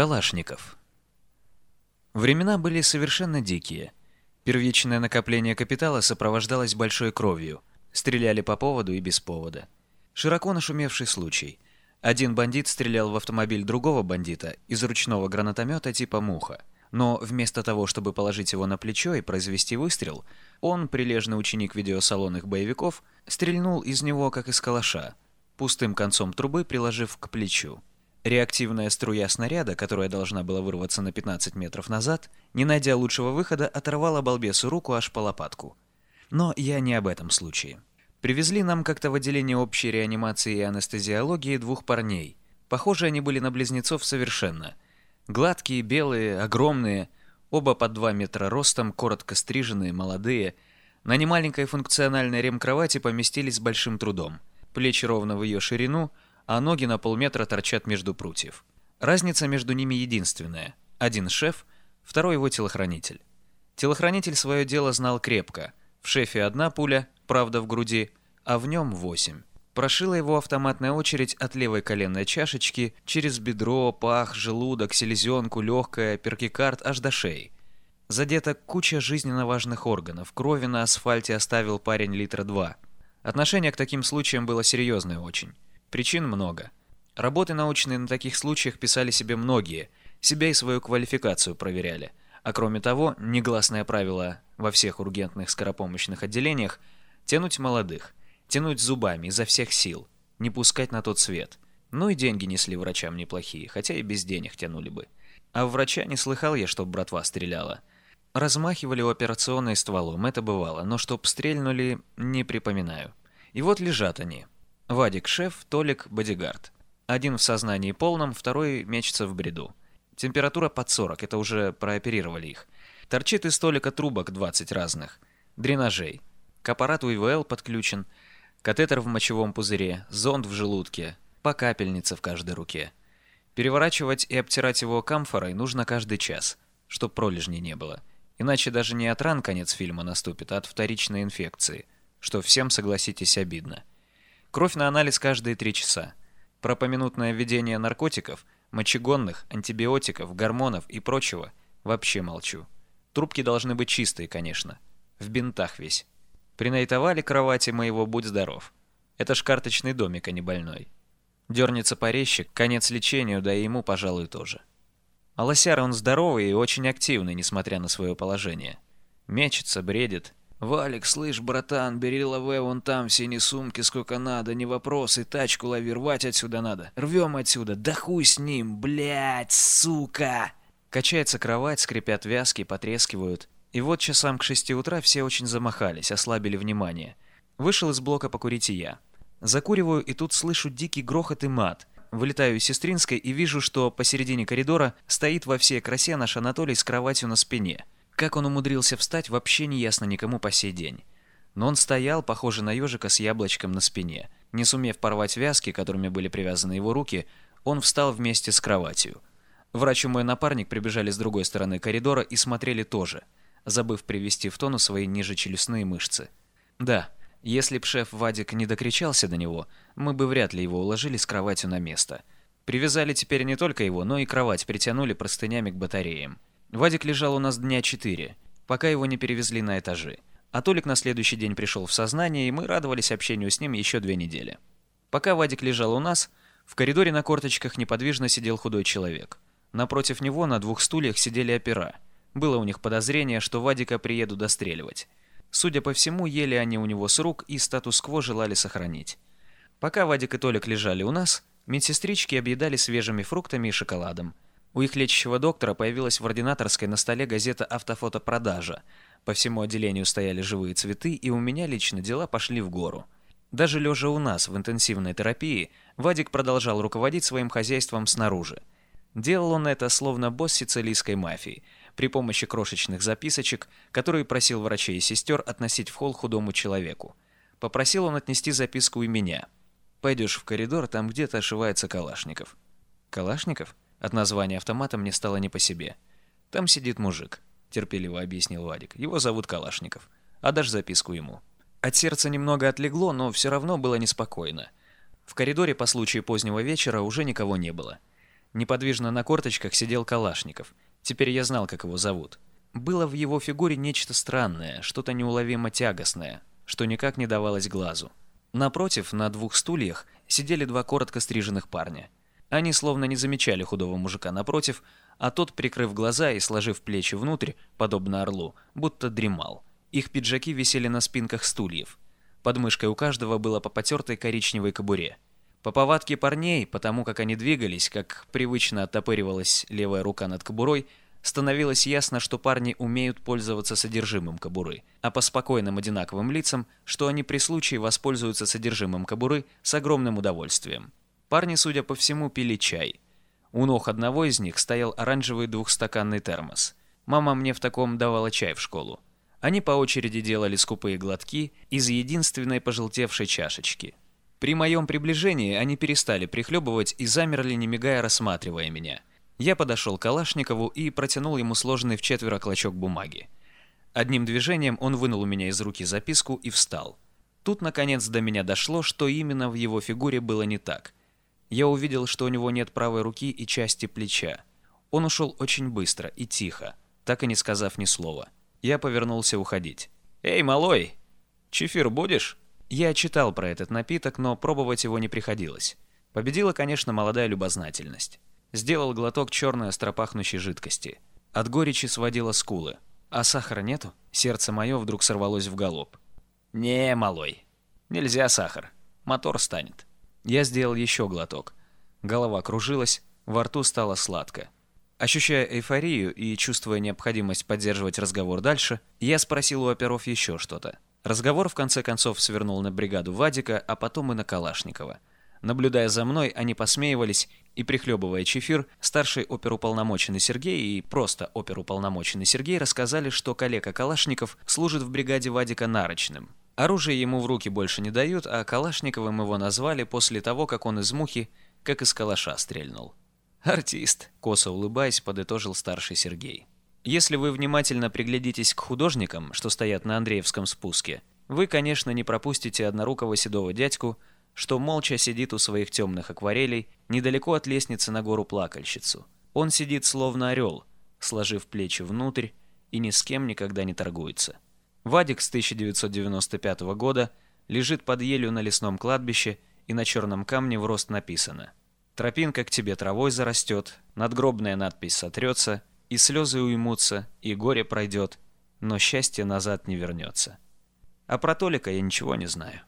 Калашников. Времена были совершенно дикие. Первичное накопление капитала сопровождалось большой кровью. Стреляли по поводу и без повода. Широко нашумевший случай. Один бандит стрелял в автомобиль другого бандита из ручного гранатомета типа «Муха». Но вместо того, чтобы положить его на плечо и произвести выстрел, он, прилежный ученик видеосалонных боевиков, стрельнул из него, как из калаша, пустым концом трубы приложив к плечу. Реактивная струя снаряда, которая должна была вырваться на 15 метров назад, не найдя лучшего выхода, оторвала балбесу руку аж по лопатку. Но я не об этом случае. Привезли нам как-то в отделение общей реанимации и анестезиологии двух парней. Похожи они были на близнецов совершенно. Гладкие, белые, огромные, оба под 2 метра ростом, коротко стриженные, молодые. На немаленькой функциональной ремкровати поместились с большим трудом. Плечи ровно в ее ширину – а ноги на полметра торчат между прутьев. Разница между ними единственная. Один шеф, второй его телохранитель. Телохранитель свое дело знал крепко. В шефе одна пуля, правда в груди, а в нем восемь. Прошила его автоматная очередь от левой коленной чашечки через бедро, пах, желудок, селезенку, легкое, перкикард аж до шеи. Задета куча жизненно важных органов. Крови на асфальте оставил парень литра два. Отношение к таким случаям было серьезное очень. Причин много. Работы научные на таких случаях писали себе многие, себя и свою квалификацию проверяли. А кроме того, негласное правило во всех ургентных скоропомощных отделениях – тянуть молодых, тянуть зубами изо всех сил, не пускать на тот свет. Ну и деньги несли врачам неплохие, хотя и без денег тянули бы. А врача не слыхал я, чтоб братва стреляла. Размахивали операционной стволом, это бывало, но чтоб стрельнули, не припоминаю. И вот лежат они, Вадик – шеф, Толик – бодигард. Один в сознании полном, второй мечется в бреду. Температура под 40, это уже прооперировали их. Торчит из столика трубок 20 разных. Дренажей. К аппарату ИВЛ подключен. Катетер в мочевом пузыре, зонд в желудке, по капельнице в каждой руке. Переворачивать и обтирать его камфорой нужно каждый час, чтоб пролежней не было. Иначе даже не от ран конец фильма наступит, а от вторичной инфекции, что всем, согласитесь, обидно. Кровь на анализ каждые три часа. Про поминутное введение наркотиков, мочегонных, антибиотиков, гормонов и прочего вообще молчу. Трубки должны быть чистые, конечно. В бинтах весь. Принайтовали кровати моего «Будь здоров». Это ж карточный домик, а не больной. Дернется порезчик, конец лечению, да и ему, пожалуй, тоже. А лосяр он здоровый и очень активный, несмотря на свое положение. Мечется, бредит, «Валик, слышь, братан, бери лаве вон там в синей сумке сколько надо, не вопрос, и тачку лови, рвать отсюда надо. Рвем отсюда, да хуй с ним, блядь, сука!» Качается кровать, скрипят вязки, потрескивают. И вот часам к шести утра все очень замахались, ослабили внимание. Вышел из блока покурить и я. Закуриваю, и тут слышу дикий грохот и мат. Вылетаю из сестринской и вижу, что посередине коридора стоит во всей красе наш Анатолий с кроватью на спине. Как он умудрился встать, вообще не ясно никому по сей день. Но он стоял, похожий на ежика с яблочком на спине. Не сумев порвать вязки, которыми были привязаны его руки, он встал вместе с кроватью. Врач и мой напарник прибежали с другой стороны коридора и смотрели тоже, забыв привести в тону свои нижечелюстные мышцы. Да, если б шеф Вадик не докричался до него, мы бы вряд ли его уложили с кроватью на место. Привязали теперь не только его, но и кровать притянули простынями к батареям. Вадик лежал у нас дня четыре, пока его не перевезли на этажи. А Толик на следующий день пришел в сознание, и мы радовались общению с ним еще две недели. Пока Вадик лежал у нас, в коридоре на корточках неподвижно сидел худой человек. Напротив него на двух стульях сидели опера. Было у них подозрение, что Вадика приедут достреливать. Судя по всему, ели они у него с рук и статус-кво желали сохранить. Пока Вадик и Толик лежали у нас, медсестрички объедали свежими фруктами и шоколадом. У их лечащего доктора появилась в ординаторской на столе газета «Автофотопродажа». По всему отделению стояли живые цветы, и у меня лично дела пошли в гору. Даже лежа у нас в интенсивной терапии, Вадик продолжал руководить своим хозяйством снаружи. Делал он это словно босс сицилийской мафии, при помощи крошечных записочек, которые просил врачей и сестер относить в холл худому человеку. Попросил он отнести записку и меня. «Пойдешь в коридор, там где-то ошивается Калашников». «Калашников?» От названия автомата мне стало не по себе. «Там сидит мужик», — терпеливо объяснил Вадик. «Его зовут Калашников. Отдашь записку ему». От сердца немного отлегло, но все равно было неспокойно. В коридоре по случаю позднего вечера уже никого не было. Неподвижно на корточках сидел Калашников. Теперь я знал, как его зовут. Было в его фигуре нечто странное, что-то неуловимо тягостное, что никак не давалось глазу. Напротив, на двух стульях, сидели два коротко стриженных парня. Они словно не замечали худого мужика напротив, а тот, прикрыв глаза и сложив плечи внутрь, подобно орлу, будто дремал. Их пиджаки висели на спинках стульев. Под мышкой у каждого было по потертой коричневой кобуре. По повадке парней, потому как они двигались, как привычно оттопыривалась левая рука над кобурой, становилось ясно, что парни умеют пользоваться содержимым кобуры, а по спокойным одинаковым лицам, что они при случае воспользуются содержимым кобуры с огромным удовольствием. Парни, судя по всему, пили чай. У ног одного из них стоял оранжевый двухстаканный термос. Мама мне в таком давала чай в школу. Они по очереди делали скупые глотки из единственной пожелтевшей чашечки. При моем приближении они перестали прихлебывать и замерли, не мигая, рассматривая меня. Я подошел к Калашникову и протянул ему сложенный в четверо клочок бумаги. Одним движением он вынул у меня из руки записку и встал. Тут, наконец, до меня дошло, что именно в его фигуре было не так. Я увидел, что у него нет правой руки и части плеча. Он ушел очень быстро и тихо, так и не сказав ни слова. Я повернулся уходить. «Эй, малой, чефир будешь?» Я читал про этот напиток, но пробовать его не приходилось. Победила, конечно, молодая любознательность. Сделал глоток черной остропахнущей жидкости. От горечи сводило скулы. А сахара нету? Сердце мое вдруг сорвалось в галоп. «Не, малой, нельзя сахар. Мотор станет». Я сделал еще глоток. Голова кружилась, во рту стало сладко. Ощущая эйфорию и чувствуя необходимость поддерживать разговор дальше, я спросил у оперов еще что-то. Разговор в конце концов свернул на бригаду Вадика, а потом и на Калашникова. Наблюдая за мной, они посмеивались и, прихлебывая чефир, старший оперуполномоченный Сергей и просто оперуполномоченный Сергей рассказали, что коллега Калашников служит в бригаде Вадика нарочным. Оружие ему в руки больше не дают, а Калашниковым его назвали после того, как он из мухи, как из калаша стрельнул. «Артист», — косо улыбаясь, подытожил старший Сергей. Если вы внимательно приглядитесь к художникам, что стоят на Андреевском спуске, вы, конечно, не пропустите однорукого седого дядьку, что молча сидит у своих темных акварелей недалеко от лестницы на гору плакальщицу. Он сидит словно орел, сложив плечи внутрь и ни с кем никогда не торгуется. Вадик с 1995 года лежит под елью на лесном кладбище, и на черном камне в рост написано «Тропинка к тебе травой зарастет, надгробная надпись сотрется, и слезы уймутся, и горе пройдет, но счастье назад не вернется. А про Толика я ничего не знаю.